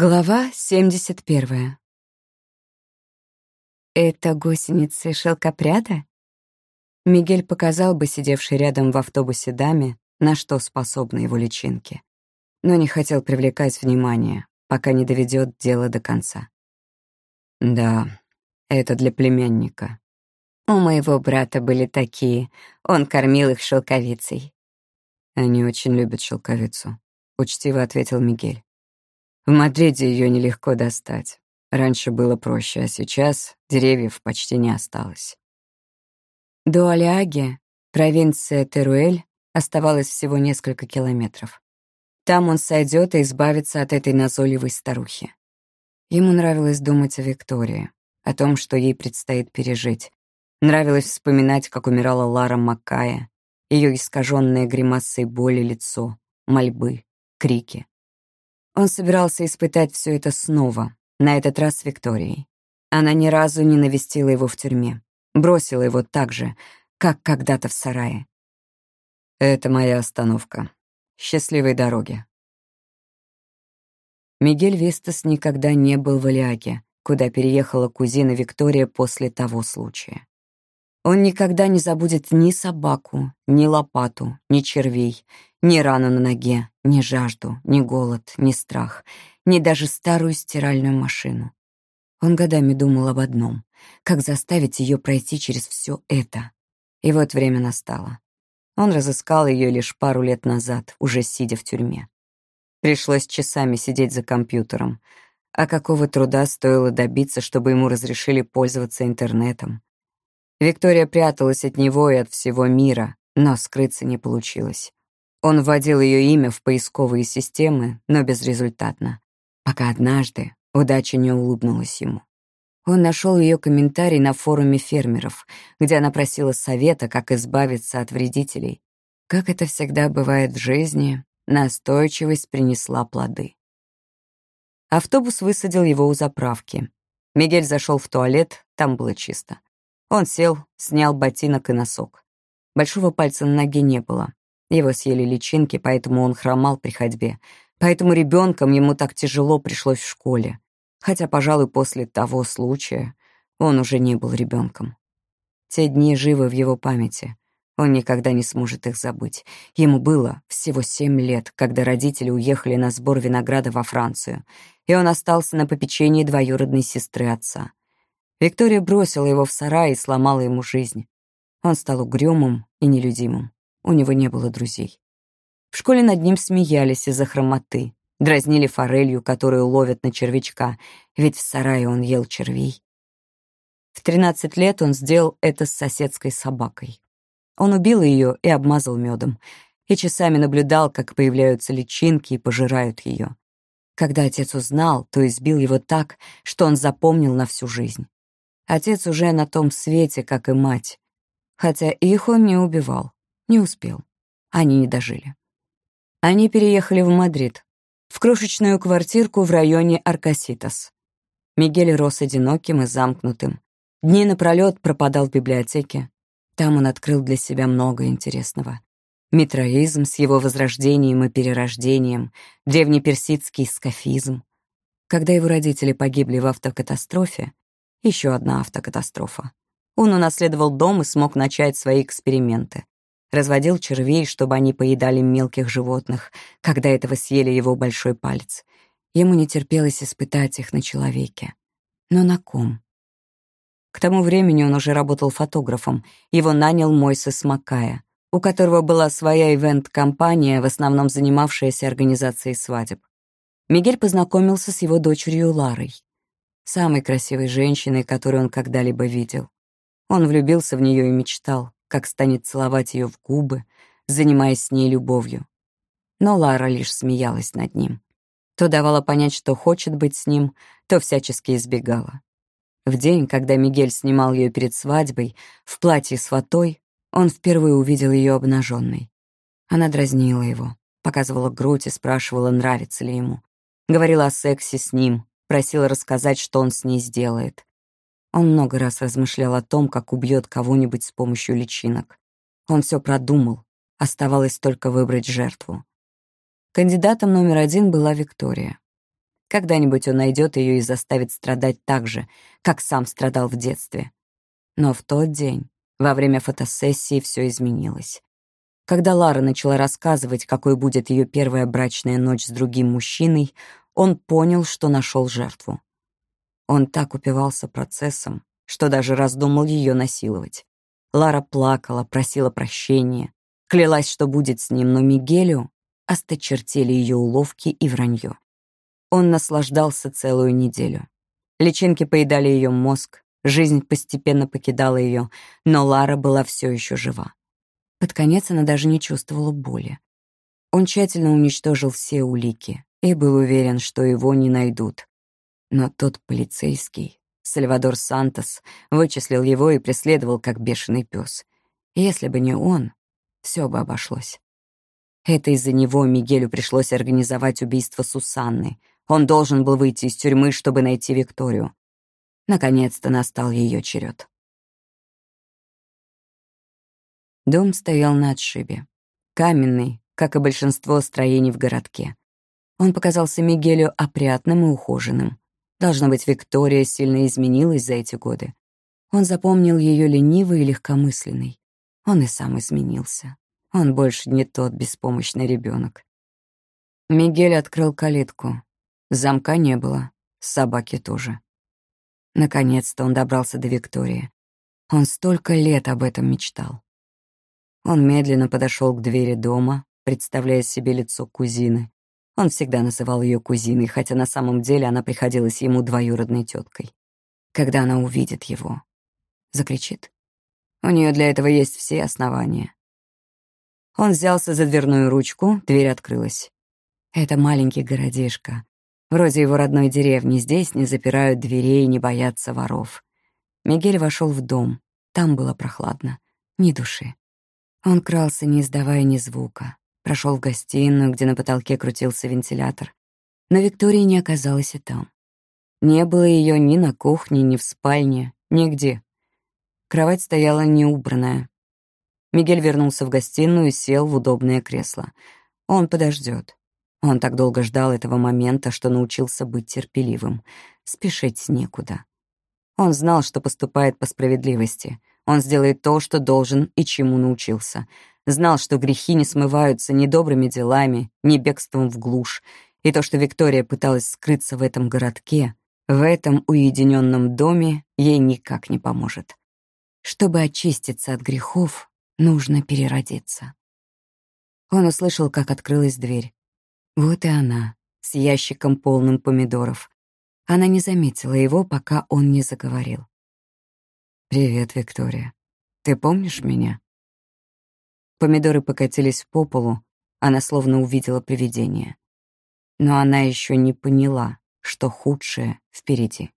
Глава 71. «Это гусеницы шелкопряда?» Мигель показал бы сидевший рядом в автобусе даме, на что способны его личинки, но не хотел привлекать внимание, пока не доведет дело до конца. «Да, это для племянника». «У моего брата были такие, он кормил их шелковицей». «Они очень любят шелковицу», — учтиво ответил Мигель. В Мадриде ее нелегко достать. Раньше было проще, а сейчас деревьев почти не осталось. До Алиаги, провинция Теруэль, оставалось всего несколько километров. Там он сойдет и избавится от этой назойливой старухи. Ему нравилось думать о Виктории, о том, что ей предстоит пережить. Нравилось вспоминать, как умирала Лара Маккая, ее искаженное гримасой боли лицо, мольбы, крики. Он собирался испытать все это снова, на этот раз с Викторией. Она ни разу не навестила его в тюрьме, бросила его так же, как когда-то в сарае. «Это моя остановка. Счастливой дороги». Мигель Вистас никогда не был в Алиаке, куда переехала кузина Виктория после того случая. Он никогда не забудет ни собаку, ни лопату, ни червей, ни рану на ноге, ни жажду, ни голод, ни страх, ни даже старую стиральную машину. Он годами думал об одном — как заставить ее пройти через все это. И вот время настало. Он разыскал ее лишь пару лет назад, уже сидя в тюрьме. Пришлось часами сидеть за компьютером. А какого труда стоило добиться, чтобы ему разрешили пользоваться интернетом? Виктория пряталась от него и от всего мира, но скрыться не получилось. Он вводил ее имя в поисковые системы, но безрезультатно, пока однажды удача не улыбнулась ему. Он нашел ее комментарий на форуме фермеров, где она просила совета, как избавиться от вредителей. Как это всегда бывает в жизни, настойчивость принесла плоды. Автобус высадил его у заправки. Мигель зашел в туалет, там было чисто. Он сел, снял ботинок и носок. Большого пальца на ноге не было. Его съели личинки, поэтому он хромал при ходьбе. Поэтому ребенком ему так тяжело пришлось в школе. Хотя, пожалуй, после того случая он уже не был ребенком. Те дни живы в его памяти. Он никогда не сможет их забыть. Ему было всего семь лет, когда родители уехали на сбор винограда во Францию, и он остался на попечении двоюродной сестры отца. Виктория бросила его в сарай и сломала ему жизнь. Он стал угрюмым и нелюдимым. У него не было друзей. В школе над ним смеялись из-за хромоты, дразнили форелью, которую ловят на червячка, ведь в сарае он ел червей. В 13 лет он сделал это с соседской собакой. Он убил ее и обмазал медом, и часами наблюдал, как появляются личинки и пожирают ее. Когда отец узнал, то избил его так, что он запомнил на всю жизнь. Отец уже на том свете, как и мать, хотя их он не убивал. Не успел. Они не дожили. Они переехали в Мадрид, в крошечную квартирку в районе Аркаситас. Мигель рос одиноким и замкнутым. Дни напролёт пропадал в библиотеке. Там он открыл для себя много интересного. Митроизм с его возрождением и перерождением, древнеперсидский скафизм. Когда его родители погибли в автокатастрофе, еще одна автокатастрофа, он унаследовал дом и смог начать свои эксперименты разводил червей, чтобы они поедали мелких животных, когда этого съели его большой палец. Ему не терпелось испытать их на человеке. Но на ком? К тому времени он уже работал фотографом. Его нанял Мойсес Макая, у которого была своя ивент-компания, в основном занимавшаяся организацией свадеб. Мигель познакомился с его дочерью Ларой, самой красивой женщиной, которую он когда-либо видел. Он влюбился в нее и мечтал как станет целовать ее в губы, занимаясь с ней любовью. Но Лара лишь смеялась над ним. То давала понять, что хочет быть с ним, то всячески избегала. В день, когда Мигель снимал ее перед свадьбой, в платье с фатой, он впервые увидел ее обнаженной. Она дразнила его, показывала грудь и спрашивала, нравится ли ему. Говорила о сексе с ним, просила рассказать, что он с ней сделает. Он много раз размышлял о том, как убьет кого-нибудь с помощью личинок. Он все продумал, оставалось только выбрать жертву. Кандидатом номер один была Виктория. Когда-нибудь он найдет ее и заставит страдать так же, как сам страдал в детстве. Но в тот день, во время фотосессии, все изменилось. Когда Лара начала рассказывать, какой будет ее первая брачная ночь с другим мужчиной, он понял, что нашел жертву. Он так упивался процессом, что даже раздумал ее насиловать. Лара плакала, просила прощения, клялась, что будет с ним, но Мигелю осточертели ее уловки и вранье. Он наслаждался целую неделю. Личинки поедали ее мозг, жизнь постепенно покидала ее, но Лара была все еще жива. Под конец она даже не чувствовала боли. Он тщательно уничтожил все улики и был уверен, что его не найдут. Но тот полицейский, Сальвадор Сантос, вычислил его и преследовал как бешеный пес. Если бы не он, все бы обошлось. Это из-за него Мигелю пришлось организовать убийство Сусанны. Он должен был выйти из тюрьмы, чтобы найти Викторию. Наконец-то настал ее черед. Дом стоял на отшибе. Каменный, как и большинство строений в городке. Он показался Мигелю опрятным и ухоженным. Должно быть, Виктория сильно изменилась за эти годы. Он запомнил ее ленивой и легкомысленной. Он и сам изменился. Он больше не тот беспомощный ребенок. Мигель открыл калитку. Замка не было, собаки тоже. Наконец-то он добрался до Виктории. Он столько лет об этом мечтал. Он медленно подошел к двери дома, представляя себе лицо кузины. Он всегда называл ее кузиной, хотя на самом деле она приходилась ему двоюродной теткой. Когда она увидит его, закричит. У нее для этого есть все основания. Он взялся за дверную ручку, дверь открылась. Это маленький городишко. Вроде его родной деревни. Здесь не запирают дверей не боятся воров. Мигель вошел в дом. Там было прохладно. Ни души. Он крался, не издавая ни звука. Прошел в гостиную, где на потолке крутился вентилятор. Но Виктории не оказалось и там. Не было ее ни на кухне, ни в спальне, нигде. Кровать стояла неубранная. Мигель вернулся в гостиную и сел в удобное кресло. Он подождет. Он так долго ждал этого момента, что научился быть терпеливым. Спешить некуда. Он знал, что поступает по справедливости. Он сделает то, что должен и чему научился. Знал, что грехи не смываются ни добрыми делами, ни бегством в глушь, и то, что Виктория пыталась скрыться в этом городке, в этом уединенном доме, ей никак не поможет. Чтобы очиститься от грехов, нужно переродиться. Он услышал, как открылась дверь. Вот и она, с ящиком полным помидоров. Она не заметила его, пока он не заговорил. «Привет, Виктория. Ты помнишь меня?» Помидоры покатились по полу, она словно увидела привидение. Но она еще не поняла, что худшее впереди.